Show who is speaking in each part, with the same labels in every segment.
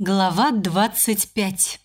Speaker 1: Глава 25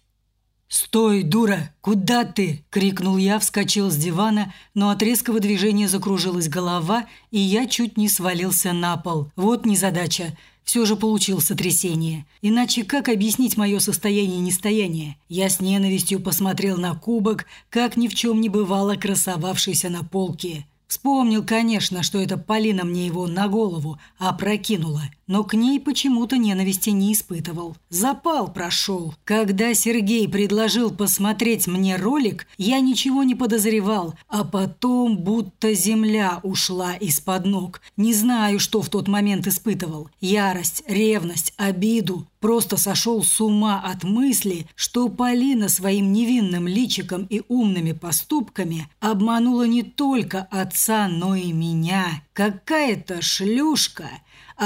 Speaker 2: «Стой, дура! Куда ты?» – крикнул я, вскочил с дивана, но от резкого движения закружилась голова, и я чуть не свалился на пол. Вот незадача. Все же получил сотрясение. Иначе как объяснить мое состояние нестояния? Я с ненавистью посмотрел на кубок, как ни в чем не бывало красовавшийся на полке. Вспомнил, конечно, что это Полина мне его на голову опрокинула, но к ней почему-то ненависти не испытывал. Запал прошел. Когда Сергей предложил посмотреть мне ролик, я ничего не подозревал, а потом будто земля ушла из-под ног. Не знаю, что в тот момент испытывал. Ярость, ревность, обиду. Просто сошел с ума от мысли, что Полина своим невинным личиком и умными поступками обманула не только отца, но и меня. Какая-то шлюшка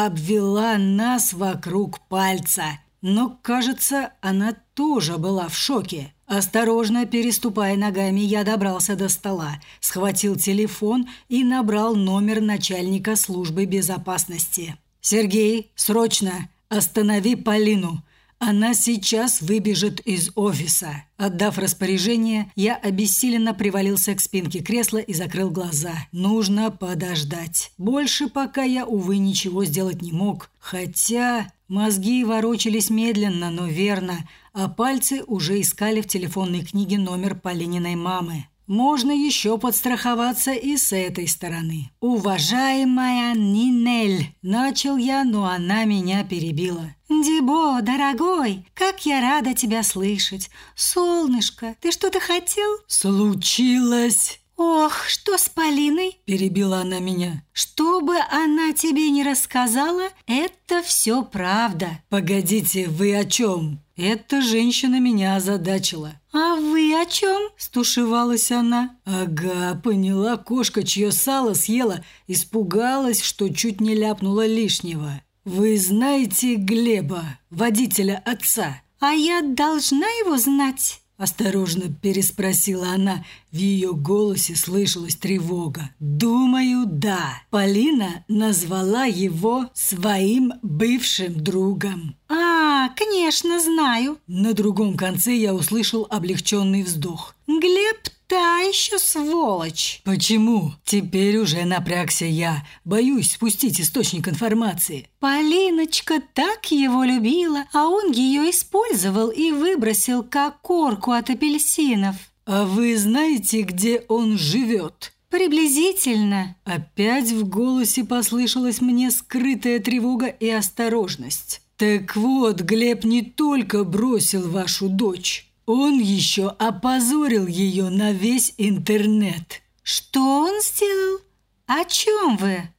Speaker 2: обвела нас вокруг пальца. Но, кажется, она тоже была в шоке. Осторожно переступая ногами, я добрался до стола, схватил телефон и набрал номер начальника службы безопасности. «Сергей, срочно! Останови Полину! Она сейчас выбежит из офиса. Отдав распоряжение, я обессиленно привалился к спинке кресла и закрыл глаза. Нужно подождать. Больше пока я, увы, ничего сделать не мог. Хотя мозги ворочались медленно, но верно, а пальцы уже искали в телефонной книге номер Полининой мамы. Можно еще подстраховаться и с этой стороны. «Уважаемая Нинель!» – начал я, но она меня перебила.
Speaker 1: «Дибо, дорогой, как я рада тебя слышать! Солнышко, ты что-то хотел?»
Speaker 2: «Случилось!»
Speaker 1: «Ох, что с Полиной?»
Speaker 2: – перебила она меня.
Speaker 1: «Что бы она тебе не рассказала, это все правда».
Speaker 2: «Погодите, вы о чем?» Эта женщина меня озадачила.
Speaker 1: «А вы о чем?»
Speaker 2: – стушевалась она. «Ага, поняла, кошка, чье сало съела, испугалась, что чуть не ляпнула лишнего. Вы знаете Глеба, водителя отца?»
Speaker 1: «А я должна его знать?»
Speaker 2: Осторожно переспросила она. В ее голосе слышалась тревога. «Думаю, да. Полина назвала его своим бывшим другом».
Speaker 1: «А, конечно, знаю».
Speaker 2: На другом конце я услышал облегченный вздох.
Speaker 1: «Глеб Та еще сволочь.
Speaker 2: Почему? Теперь уже напрягся я. Боюсь спустить источник информации.
Speaker 1: Полиночка так его любила, а он ее использовал и выбросил как корку от апельсинов.
Speaker 2: А вы знаете, где он живет?
Speaker 1: Приблизительно.
Speaker 2: Опять в голосе послышалась мне скрытая тревога и осторожность. Так вот, Глеб не только бросил вашу дочь. Он еще опозорил ее на весь интернет.
Speaker 1: Что он сделал? О чем вы?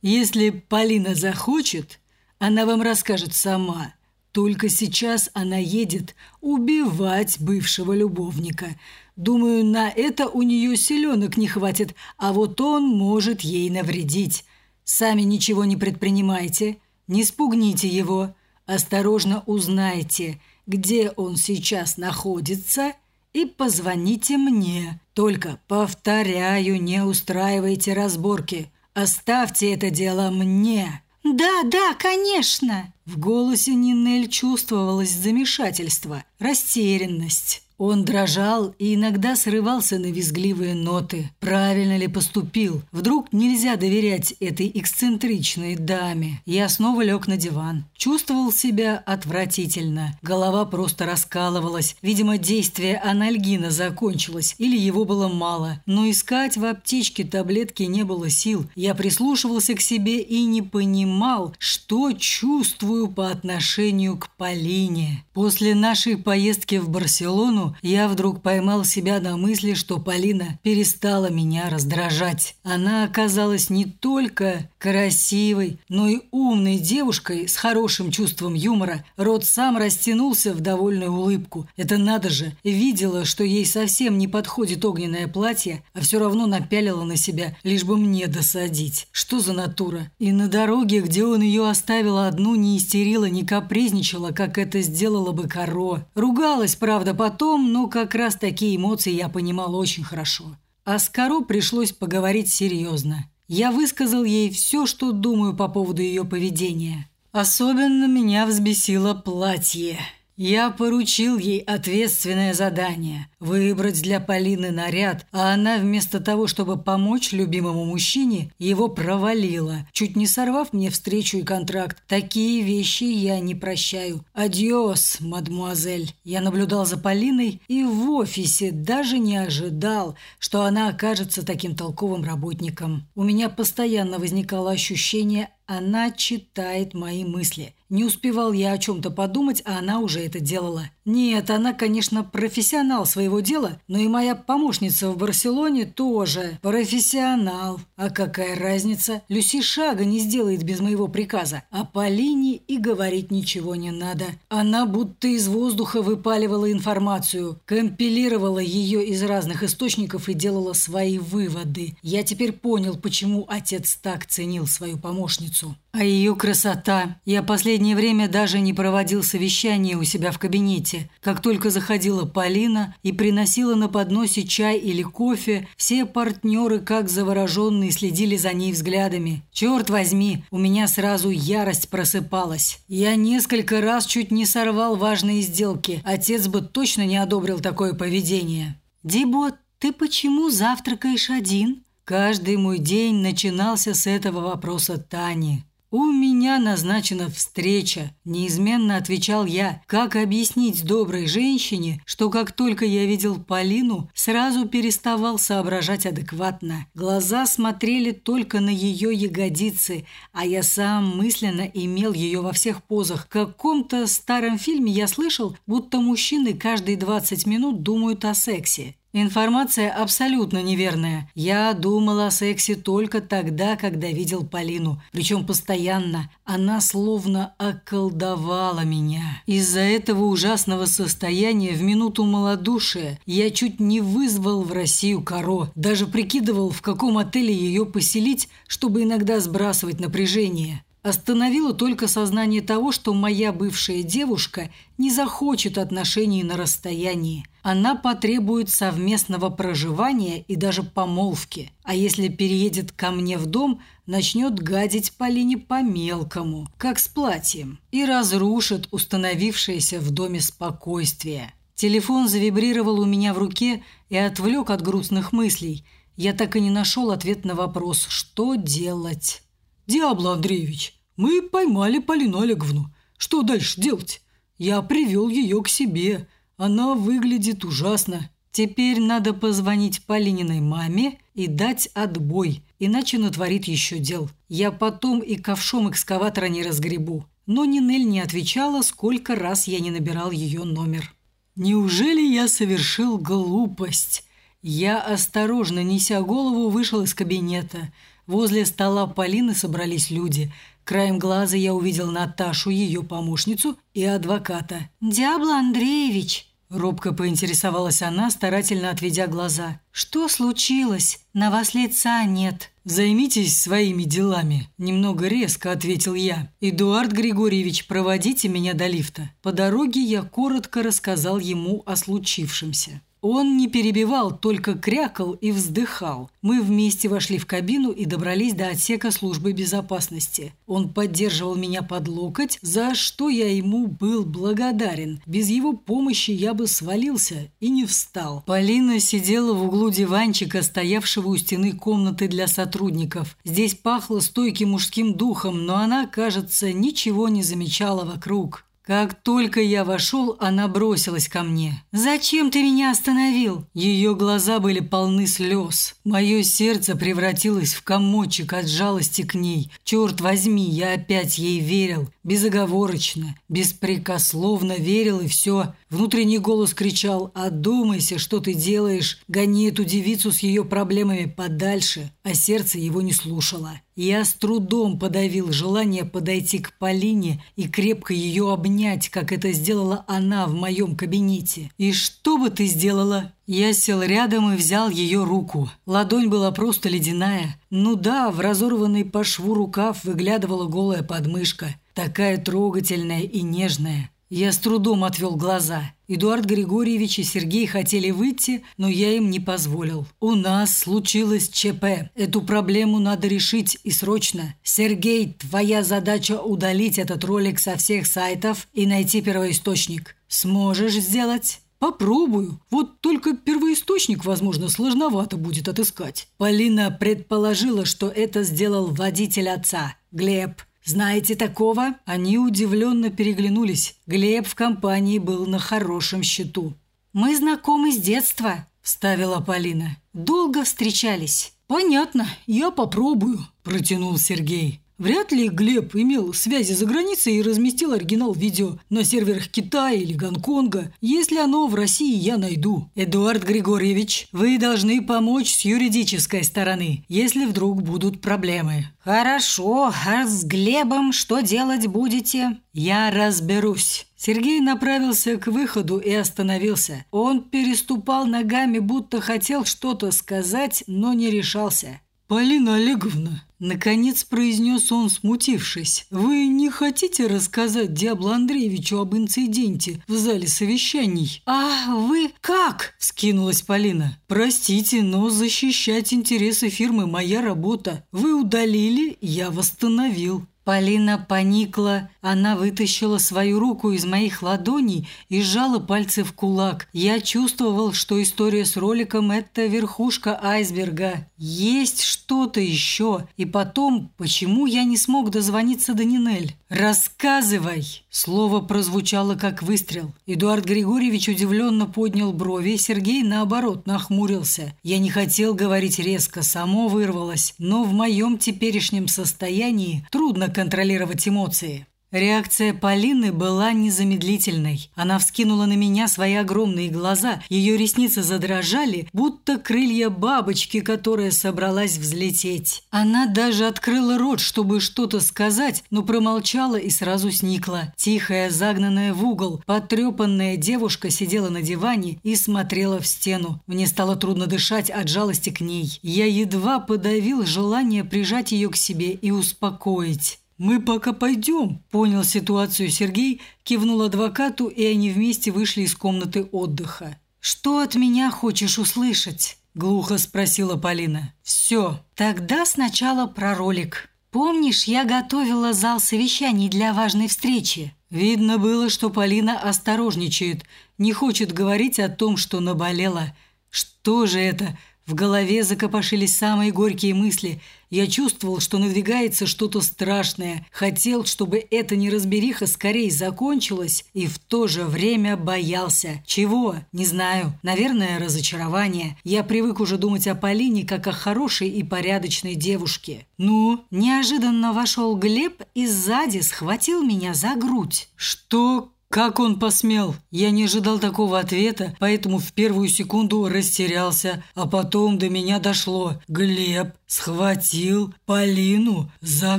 Speaker 2: Если Полина захочет, она вам расскажет сама. Только сейчас она едет убивать бывшего любовника. Думаю, на это у нее силенок не хватит, а вот он может ей навредить. Сами ничего не предпринимайте, не спугните его, осторожно узнайте – где он сейчас находится, и позвоните мне. Только, повторяю, не устраивайте разборки. Оставьте это дело мне».
Speaker 1: «Да, да, конечно!»
Speaker 2: В голосе Нинель чувствовалось замешательство, растерянность. Он дрожал и иногда срывался на визгливые ноты. Правильно ли поступил? Вдруг нельзя доверять этой эксцентричной даме? Я снова лег на диван. Чувствовал себя отвратительно. Голова просто раскалывалась. Видимо, действие анальгина закончилось или его было мало. Но искать в аптечке таблетки не было сил. Я прислушивался к себе и не понимал, что чувствую по отношению к Полине. После нашей поездки в Барселону я вдруг поймал себя на мысли, что Полина перестала меня раздражать. Она оказалась не только красивой, но и умной девушкой с хорошим чувством юмора. Рот сам растянулся в довольную улыбку. Это надо же. Видела, что ей совсем не подходит огненное платье, а все равно напялила на себя, лишь бы мне досадить. Что за натура? И на дороге, где он ее оставил одну, не истерила, не капризничала, как это сделала бы Каро. Ругалась, правда, потом, потом, но как раз такие эмоции я понимал очень хорошо. А с Каро пришлось поговорить серьезно. Я высказал ей все, что думаю по поводу ее поведения. Особенно меня взбесило платье. Я поручил ей ответственное задание – выбрать для Полины наряд, а она вместо того, чтобы помочь любимому мужчине, его провалила, чуть не сорвав мне встречу и контракт. Такие вещи я не прощаю. Адьос, мадмуазель. Я наблюдал за Полиной и в офисе даже не ожидал, что она окажется таким толковым работником. У меня постоянно возникало ощущение она читает мои мысли. Не успевал я о чем-то подумать, а она уже это делала. Нет, она, конечно, профессионал своего дела, но и моя помощница в Барселоне тоже профессионал. А какая разница? Люси шага не сделает без моего приказа. А Полине и говорить ничего не надо. Она будто из воздуха выпаливала информацию, компилировала ее из разных источников и делала свои выводы. Я теперь понял, почему отец так ценил свою помощницу. А ее красота. Я последнее время даже не проводил совещание у себя в кабинете. Как только заходила Полина и приносила на подносе чай или кофе, все партнеры, как завороженные, следили за ней взглядами. Черт возьми, у меня сразу ярость просыпалась. Я несколько раз чуть не сорвал важные сделки. Отец бы точно не одобрил такое поведение.
Speaker 1: «Дибо, ты почему завтракаешь один?»
Speaker 2: Каждый мой день начинался с этого вопроса Тани. «У меня назначена встреча», – неизменно отвечал я. Как объяснить доброй женщине, что как только я видел Полину, сразу переставал соображать адекватно. Глаза смотрели только на ее ягодицы, а я сам мысленно имел ее во всех позах. В каком-то старом фильме я слышал, будто мужчины каждые 20 минут думают о сексе. Информация абсолютно неверная. Я думал о сексе только тогда, когда видел Полину. Причем постоянно. Она словно околдовала меня. Из-за этого ужасного состояния в минуту малодушия я чуть не вызвал в Россию Каро. Даже прикидывал, в каком отеле ее поселить, чтобы иногда сбрасывать напряжение. Остановило только сознание того, что моя бывшая девушка не захочет отношений на расстоянии. Она потребует совместного проживания и даже помолвки. А если переедет ко мне в дом, начнет гадить Полине по-мелкому, как с платьем, и разрушит установившееся в доме спокойствие. Телефон завибрировал у меня в руке и отвлек от грустных мыслей. Я так и не нашел ответ на вопрос «что делать?». «Диабло Андреевич, мы поймали Полину Олеговну. Что дальше делать? Я привел ее к себе. Она выглядит ужасно. Теперь надо позвонить Полининой маме и дать отбой, иначе натворит еще дел. Я потом и ковшом экскаватора не разгребу. Но Нинель не отвечала, сколько раз я не набирал ее номер. Неужели я совершил глупость? Я, осторожно неся голову, вышел из кабинета. Возле стола Полины собрались люди. Краем глаза я увидел Наташу, ее помощницу и адвоката.
Speaker 1: «Диабло Андреевич!»
Speaker 2: Робко поинтересовалась она, старательно отведя глаза.
Speaker 1: «Что случилось? На вас лица нет».
Speaker 2: «Займитесь своими делами», – немного резко ответил я. «Эдуард Григорьевич, проводите меня до лифта». По дороге я коротко рассказал ему о случившемся. Он не перебивал, только крякал и вздыхал. Мы вместе вошли в кабину и добрались до отсека службы безопасности. Он поддерживал меня под локоть, за что я ему был благодарен. Без его помощи я бы свалился и не встал. Полина сидела в углу диванчика, стоявшего у стены комнаты для сотрудников. Здесь пахло стойким мужским духом, но она, кажется, ничего не замечала вокруг. Как только я вошел, она бросилась ко мне.
Speaker 1: «Зачем ты меня остановил?»
Speaker 2: Ее глаза были полны слез. Мое сердце превратилось в комочек от жалости к ней. Черт возьми, я опять ей верил. Безоговорочно, беспрекословно верил и все. Внутренний голос кричал «Одумайся, что ты делаешь, гони эту девицу с ее проблемами подальше», а сердце его не слушало. Я с трудом подавил желание подойти к Полине и крепко ее обнять, как это сделала она в моем кабинете. «И что бы ты сделала?» Я сел рядом и взял ее руку. Ладонь была просто ледяная. Ну да, в разорванный по шву рукав выглядывала голая подмышка. Такая трогательная и нежная. Я с трудом отвел глаза. Эдуард Григорьевич и Сергей хотели выйти, но я им не позволил. У нас случилось ЧП. Эту проблему надо решить и срочно. Сергей, твоя задача удалить этот ролик со всех сайтов и найти первоисточник. Сможешь сделать? Попробую. Вот только первоисточник, возможно, сложновато будет отыскать. Полина предположила, что это сделал водитель отца, Глеб. «Знаете такого?» Они удивленно переглянулись. Глеб в компании был на хорошем счету.
Speaker 1: «Мы знакомы с детства», –
Speaker 2: вставила Полина.
Speaker 1: «Долго встречались».
Speaker 2: «Понятно, я попробую», – протянул Сергей. Вряд ли Глеб имел связи за границей и разместил оригинал видео на серверах Китая или Гонконга. Если оно в России, я найду. Эдуард Григорьевич, вы должны помочь с юридической стороны, если вдруг будут проблемы.
Speaker 1: Хорошо, а с Глебом что делать будете?
Speaker 2: Я разберусь. Сергей направился к выходу и остановился. Он переступал ногами, будто хотел что-то сказать, но не решался. «Полина Олеговна», – наконец произнес он, смутившись, – «вы не хотите рассказать Диабло Андреевичу об инциденте в зале совещаний?»
Speaker 1: «А вы как?»
Speaker 2: – скинулась Полина. «Простите, но защищать интересы фирмы – моя работа. Вы удалили, я восстановил». Полина поникла. Она вытащила свою руку из моих ладоней и сжала пальцы в кулак. Я чувствовал, что история с роликом – это верхушка айсберга. Есть что-то еще. И потом, почему я не смог дозвониться до Нинель? «Рассказывай!» Слово прозвучало как выстрел. Эдуард Григорьевич удивленно поднял брови, Сергей, наоборот, нахмурился. Я не хотел говорить резко, само вырвалось, но в моем теперешнем состоянии трудно контролировать эмоции. Реакция Полины была незамедлительной. Она вскинула на меня свои огромные глаза, ее ресницы задрожали, будто крылья бабочки, которая собралась взлететь. Она даже открыла рот, чтобы что-то сказать, но промолчала и сразу сникла. Тихая, загнанная в угол, потрепанная девушка сидела на диване и смотрела в стену. Мне стало трудно дышать от жалости к ней. Я едва подавил желание прижать ее к себе и успокоить. «Мы пока пойдем», – понял ситуацию Сергей, кивнул адвокату, и они вместе вышли из комнаты отдыха.
Speaker 1: «Что от меня хочешь услышать?»
Speaker 2: – глухо спросила Полина.
Speaker 1: «Все. Тогда сначала про ролик. Помнишь, я готовила зал совещаний для важной встречи?»
Speaker 2: Видно было, что Полина осторожничает, не хочет говорить о том, что наболела. Что же это? В голове закопошились самые горькие мысли. Я чувствовал, что надвигается что-то страшное. Хотел, чтобы эта неразбериха скорее закончилась, и в то же время боялся. Чего? Не знаю. Наверное, разочарование. Я привык уже думать о Полине как о хорошей и порядочной девушке. Ну, неожиданно вошел Глеб и сзади схватил меня за грудь. Что? Как он посмел? Я не ожидал такого ответа, поэтому в первую секунду растерялся, а потом до меня дошло. Глеб схватил Полину за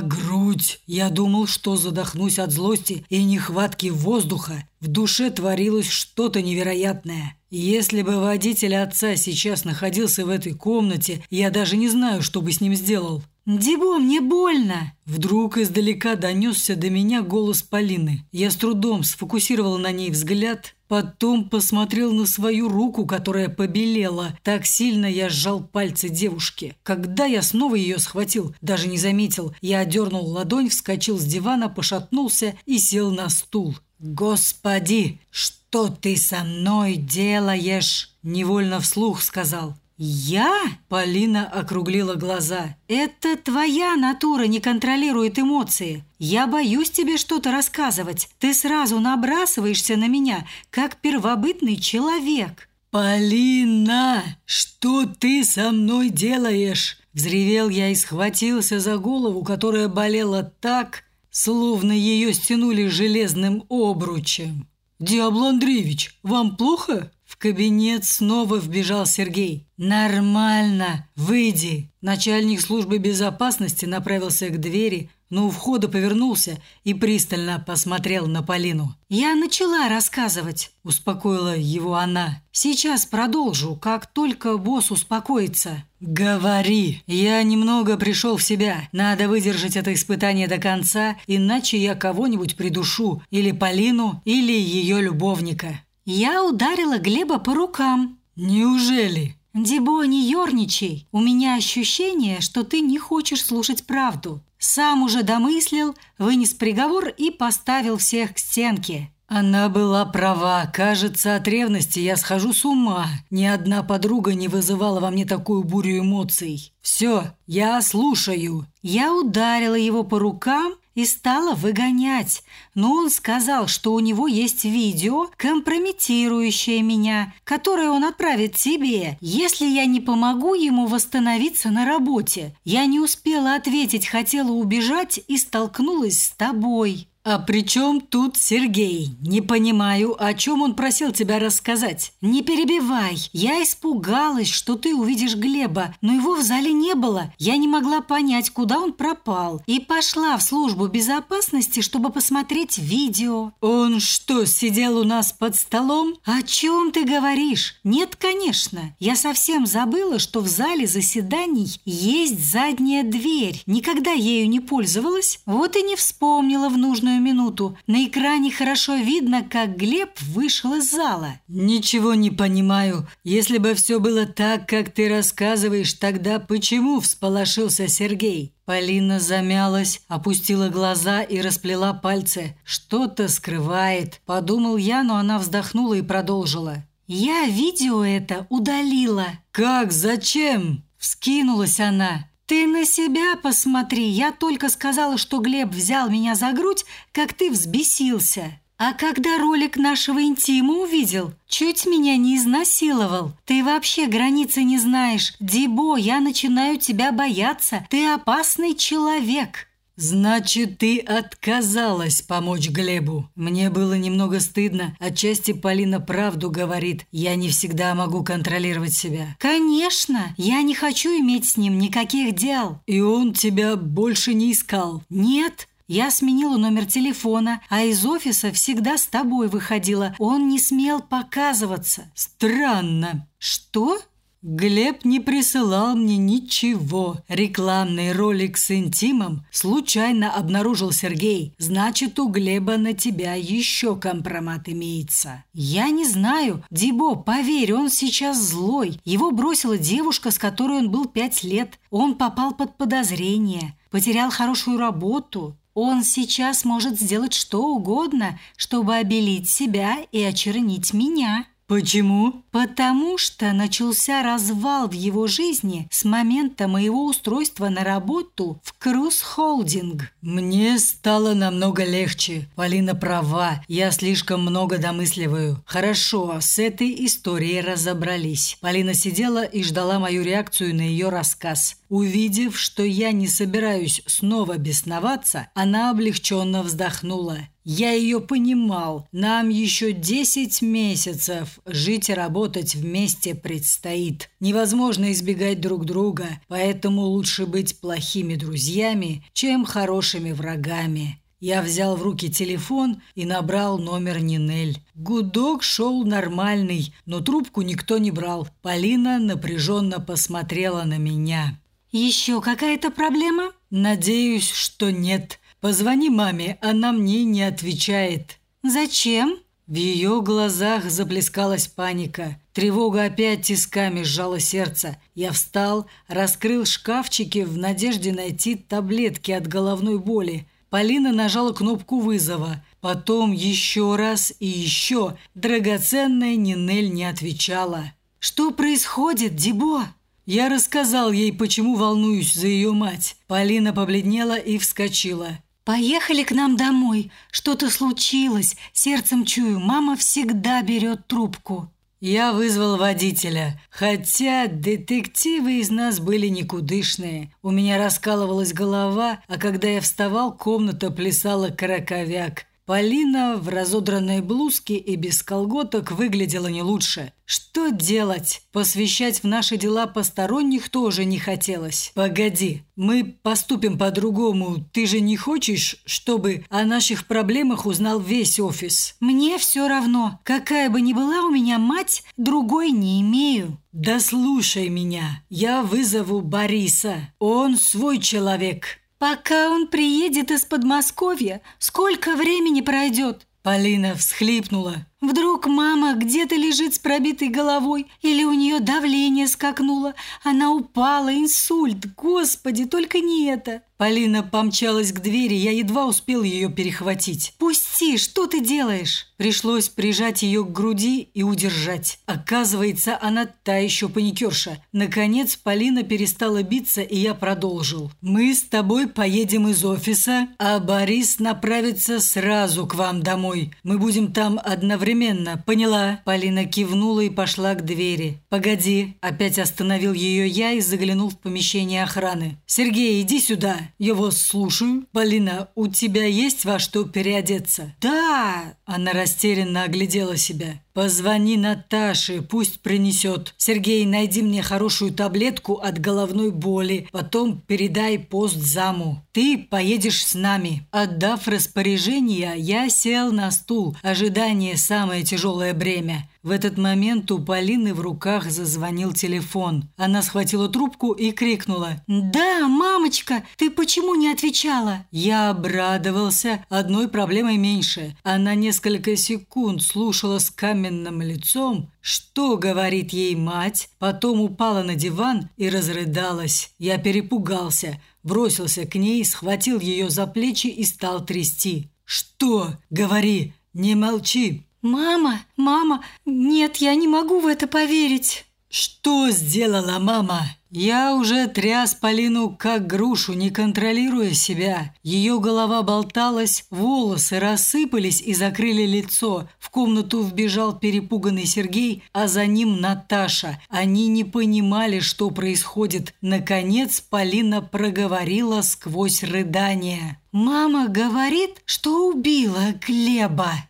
Speaker 2: грудь. Я думал, что задохнусь от злости и нехватки воздуха. В душе творилось что-то невероятное. Если бы водитель отца сейчас находился в этой комнате, я даже не знаю, что бы с ним сделал.
Speaker 1: «Дибо, мне больно!»
Speaker 2: Вдруг издалека донесся до меня голос Полины. Я с трудом сфокусировал на ней взгляд, потом посмотрел на свою руку, которая побелела. Так сильно я сжал пальцы девушки. Когда я снова ее схватил, даже не заметил. Я одернул ладонь, вскочил с дивана, пошатнулся и сел на стул. «Господи, что ты со мной делаешь?» Невольно вслух сказал.
Speaker 1: «Я?»
Speaker 2: – Полина округлила глаза.
Speaker 1: «Это твоя натура не контролирует эмоции. Я боюсь тебе что-то рассказывать. Ты сразу набрасываешься на меня, как первобытный человек».
Speaker 2: «Полина, что ты со мной делаешь?» Взревел я и схватился за голову, которая болела так, словно ее стянули железным обручем. «Диабло Андреевич, вам плохо?» В кабинет снова вбежал Сергей. «Нормально, выйди!» Начальник службы безопасности направился к двери, но у входа повернулся и пристально посмотрел на Полину.
Speaker 1: «Я начала рассказывать», – успокоила его она. «Сейчас продолжу, как только босс успокоится».
Speaker 2: «Говори! Я немного пришел в себя. Надо выдержать это испытание до конца, иначе я кого-нибудь придушу. Или Полину, или ее любовника».
Speaker 1: «Я ударила Глеба по рукам».
Speaker 2: «Неужели?»
Speaker 1: «Дебо, не ерничай. У меня ощущение, что ты не хочешь слушать правду. Сам уже домыслил, вынес приговор и поставил всех к стенке».
Speaker 2: Она была права. Кажется, от ревности я схожу с ума. Ни одна подруга не вызывала во мне такую бурю эмоций. Все, я слушаю.
Speaker 1: Я ударила его по рукам и стала выгонять. Но он сказал, что у него есть видео, компрометирующее меня, которое он отправит тебе, если я не помогу ему восстановиться на работе. Я не успела ответить, хотела убежать и столкнулась с тобой.
Speaker 2: «А при чем тут Сергей? Не понимаю, о чем он просил тебя рассказать?»
Speaker 1: «Не перебивай. Я испугалась, что ты увидишь Глеба, но его в зале не было. Я не могла понять, куда он пропал. И пошла в службу безопасности, чтобы посмотреть видео».
Speaker 2: «Он что, сидел у нас под столом?»
Speaker 1: «О чем ты говоришь? Нет, конечно. Я совсем забыла, что в зале заседаний есть задняя дверь. Никогда ею не пользовалась. Вот и не вспомнила в нужную считанную минуту. На экране хорошо видно, как Глеб вышел из зала.
Speaker 2: «Ничего не понимаю. Если бы все было так, как ты рассказываешь, тогда почему всполошился Сергей?» Полина замялась, опустила глаза и расплела пальцы. «Что-то скрывает», – подумал я, но она вздохнула и продолжила.
Speaker 1: «Я видео это удалила».
Speaker 2: «Как? Зачем?» – вскинулась она.
Speaker 1: «Ты на себя посмотри. Я только сказала, что Глеб взял меня за грудь, как ты взбесился. А когда ролик нашего интима увидел, чуть меня не изнасиловал. Ты вообще границы не знаешь. Дибо, я начинаю тебя бояться. Ты опасный человек».
Speaker 2: «Значит, ты отказалась помочь Глебу. Мне было немного стыдно. Отчасти Полина правду говорит. Я не всегда могу контролировать себя».
Speaker 1: «Конечно. Я не хочу иметь с ним никаких дел».
Speaker 2: «И он тебя больше не искал?»
Speaker 1: «Нет». Я сменила номер телефона, а из офиса всегда с тобой выходила. Он не смел показываться.
Speaker 2: Странно.
Speaker 1: Что?
Speaker 2: Глеб не присылал мне ничего. Рекламный ролик с интимом случайно обнаружил Сергей. Значит, у Глеба на тебя еще компромат имеется.
Speaker 1: Я не знаю. Дибо, поверь, он сейчас злой. Его бросила девушка, с которой он был пять лет. Он попал под подозрение. Потерял хорошую работу. Он сейчас может сделать что угодно, чтобы обелить себя и очернить меня.
Speaker 2: Почему?
Speaker 1: Потому что начался развал в его жизни с момента моего устройства на работу в Круз Холдинг.
Speaker 2: Мне стало намного легче. Полина права, я слишком много домысливаю. Хорошо, с этой историей разобрались. Полина сидела и ждала мою реакцию на ее рассказ. Увидев, что я не собираюсь снова бесноваться, она облегченно вздохнула. Я ее понимал. Нам еще 10 месяцев жить и работать вместе предстоит. Невозможно избегать друг друга, поэтому лучше быть плохими друзьями, чем хорошими врагами. Я взял в руки телефон и набрал номер Нинель. Гудок шел нормальный, но трубку никто не брал. Полина напряженно посмотрела на меня.
Speaker 1: «Еще какая-то проблема?»
Speaker 2: «Надеюсь, что нет. Позвони маме, она мне не отвечает».
Speaker 1: «Зачем?»
Speaker 2: В ее глазах заплескалась паника. Тревога опять тисками сжала сердце. Я встал, раскрыл шкафчики в надежде найти таблетки от головной боли. Полина нажала кнопку вызова. Потом еще раз и еще. Драгоценная Нинель не отвечала.
Speaker 1: «Что происходит, Дебо?»
Speaker 2: Я рассказал ей, почему волнуюсь за ее мать. Полина побледнела и вскочила.
Speaker 1: «Поехали к нам домой. Что-то случилось. Сердцем чую, мама всегда берет трубку».
Speaker 2: Я вызвал водителя, хотя детективы из нас были никудышные. У меня раскалывалась голова, а когда я вставал, комната плясала караковяк. Полина в разодранной блузке и без колготок выглядела не лучше. Что делать? Посвящать в наши дела посторонних тоже не хотелось. Погоди, мы поступим по-другому. Ты же не хочешь, чтобы о наших проблемах узнал весь офис?
Speaker 1: Мне все равно. Какая бы ни была у меня мать, другой не имею.
Speaker 2: Да слушай меня. Я вызову Бориса. Он свой человек.
Speaker 1: «Пока он приедет из Подмосковья, сколько времени пройдет?»
Speaker 2: Полина всхлипнула.
Speaker 1: Вдруг мама где-то лежит с пробитой головой, или у нее давление скакнуло, она упала, инсульт, господи, только не это.
Speaker 2: Полина помчалась к двери, я едва успел ее перехватить.
Speaker 1: «Пусти, что ты делаешь?»
Speaker 2: Пришлось прижать ее к груди и удержать. Оказывается, она та еще паникерша. Наконец Полина перестала биться, и я продолжил. «Мы с тобой поедем из офиса, а Борис направится сразу к вам домой. Мы будем там одновременно поняла?» Полина кивнула и пошла к двери. «Погоди!» Опять остановил ее я и заглянул в помещение охраны. «Сергей, иди сюда!» «Я вас слушаю!» «Полина, у тебя есть во что переодеться?»
Speaker 1: «Да!»
Speaker 2: Она растерянно оглядела себя. «Позвони Наташе, пусть принесет. Сергей, найди мне хорошую таблетку от головной боли. Потом передай пост заму. Ты поедешь с нами». Отдав распоряжение, я сел на стул. Ожидание – самое тяжелое бремя. В этот момент у Полины в руках зазвонил телефон. Она схватила трубку и крикнула.
Speaker 1: «Да, мамочка, ты почему не отвечала?»
Speaker 2: Я обрадовался. Одной проблемой меньше. Она несколько секунд слушала с каменным лицом, что говорит ей мать, потом упала на диван и разрыдалась. Я перепугался, бросился к ней, схватил ее за плечи и стал трясти. «Что? Говори, не молчи!»
Speaker 1: «Мама, мама, нет, я не могу в это поверить».
Speaker 2: «Что сделала мама?» Я уже тряс Полину как грушу, не контролируя себя. Ее голова болталась, волосы рассыпались и закрыли лицо. В комнату вбежал перепуганный Сергей, а за ним Наташа. Они не понимали, что происходит. Наконец Полина проговорила сквозь рыдание.
Speaker 1: «Мама говорит, что убила Глеба».